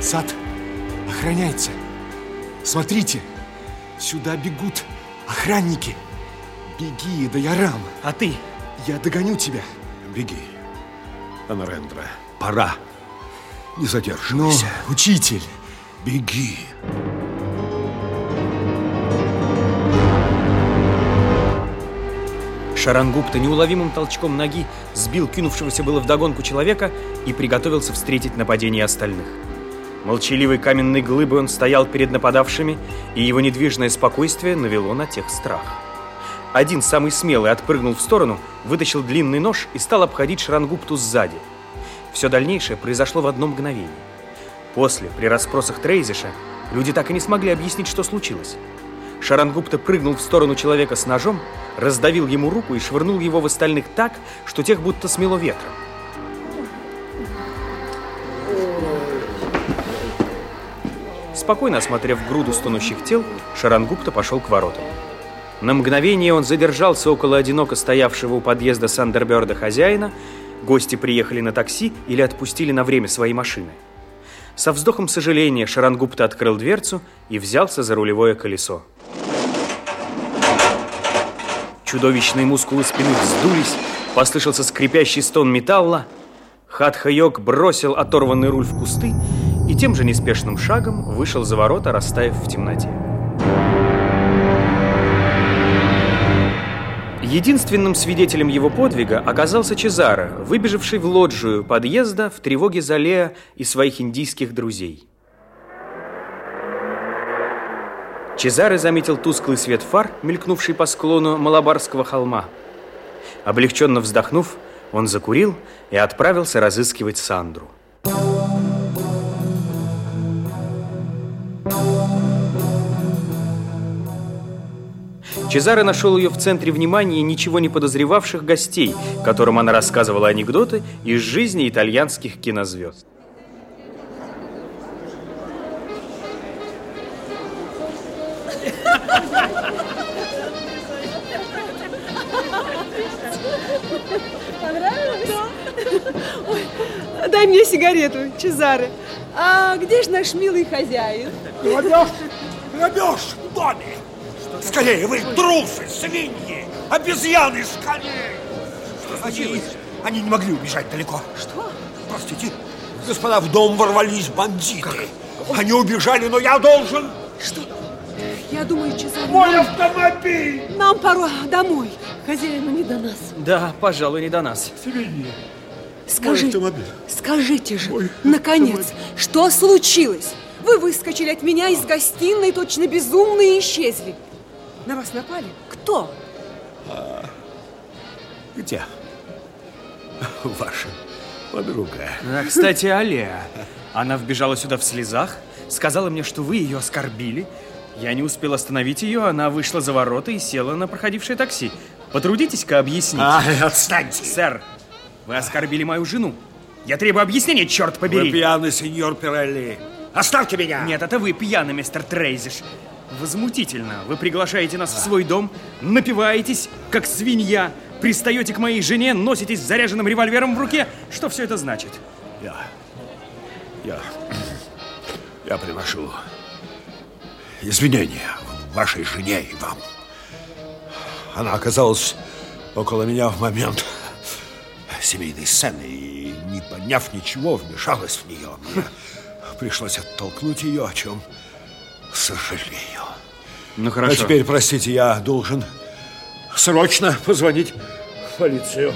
Сад охраняется. Смотрите, сюда бегут охранники. Беги, Даярам. А ты? Я догоню тебя. Беги, Анарендра. Пора. Не задерживайся. Но, учитель... Беги. Шарангупта неуловимым толчком ноги сбил кинувшегося было вдогонку человека и приготовился встретить нападение остальных. Молчаливой каменной глыбой он стоял перед нападавшими, и его недвижное спокойствие навело на тех страх. Один, самый смелый, отпрыгнул в сторону, вытащил длинный нож и стал обходить Шарангупту сзади. Все дальнейшее произошло в одно мгновение. После, при расспросах Трейзиша, люди так и не смогли объяснить, что случилось. Шарангупта прыгнул в сторону человека с ножом, раздавил ему руку и швырнул его в остальных так, что тех будто смело ветром. Спокойно осмотрев груду стонущих тел, Шарангупта пошел к воротам. На мгновение он задержался около одиноко стоявшего у подъезда Сандерберда хозяина. Гости приехали на такси или отпустили на время свои машины. Со вздохом сожаления Шарангупта открыл дверцу и взялся за рулевое колесо. Чудовищные мускулы спины вздулись, послышался скрипящий стон металла. Хатха-йог бросил оторванный руль в кусты и тем же неспешным шагом вышел за ворота, растаяв в темноте. Единственным свидетелем его подвига оказался Чезаро, выбежавший в лоджию подъезда в тревоге за Леа и своих индийских друзей. Чезаре заметил тусклый свет фар, мелькнувший по склону Малабарского холма. Облегченно вздохнув, он закурил и отправился разыскивать Сандру. Чезаре нашел ее в центре внимания ничего не подозревавших гостей, которым она рассказывала анекдоты из жизни итальянских кинозвезд. Дай мне сигарету, Чезаре. А где же наш милый хозяин? Грабеж! Грабеж в доме! Скорее, вы трусы, свиньи, обезьяны, скорее! Что случилось? Они, не могли убежать далеко. Что? Простите, господа, в дом ворвались бандиты. Как? Они убежали, но я должен... Что? Я думаю, Чезаре... Мой нам... автомобиль! Нам пора домой. Хозяину не до нас. Да, пожалуй, не до нас. Свиньи. Скажи, скажите же, Ой, наконец, автомобиль. что случилось? Вы выскочили от меня из гостиной, точно безумные, и исчезли. На вас напали? Кто? А, где? Ваша подруга. А, кстати, Алия. Она вбежала сюда в слезах, сказала мне, что вы ее оскорбили. Я не успел остановить ее, она вышла за ворота и села на проходившее такси. Потрудитесь-ка объяснить. А, отстаньте. Сэр, вы оскорбили мою жену. Я требую объяснения, черт побери. Вы пьяный, сеньор Пирелли. Оставьте меня! Нет, это вы пьяный, мистер Трейзиш. Возмутительно. Вы приглашаете нас в свой дом, напиваетесь, как свинья, пристаете к моей жене, носитесь с заряженным револьвером в руке. Что все это значит? Я... Я... Я приношу извинения вашей жене и вам. Она оказалась около меня в момент семейной сцены и, не поняв ничего, вмешалась в нее. Мне пришлось оттолкнуть ее, о чем сожалею. Ну, хорошо. А теперь, простите, я должен срочно позвонить в полицию.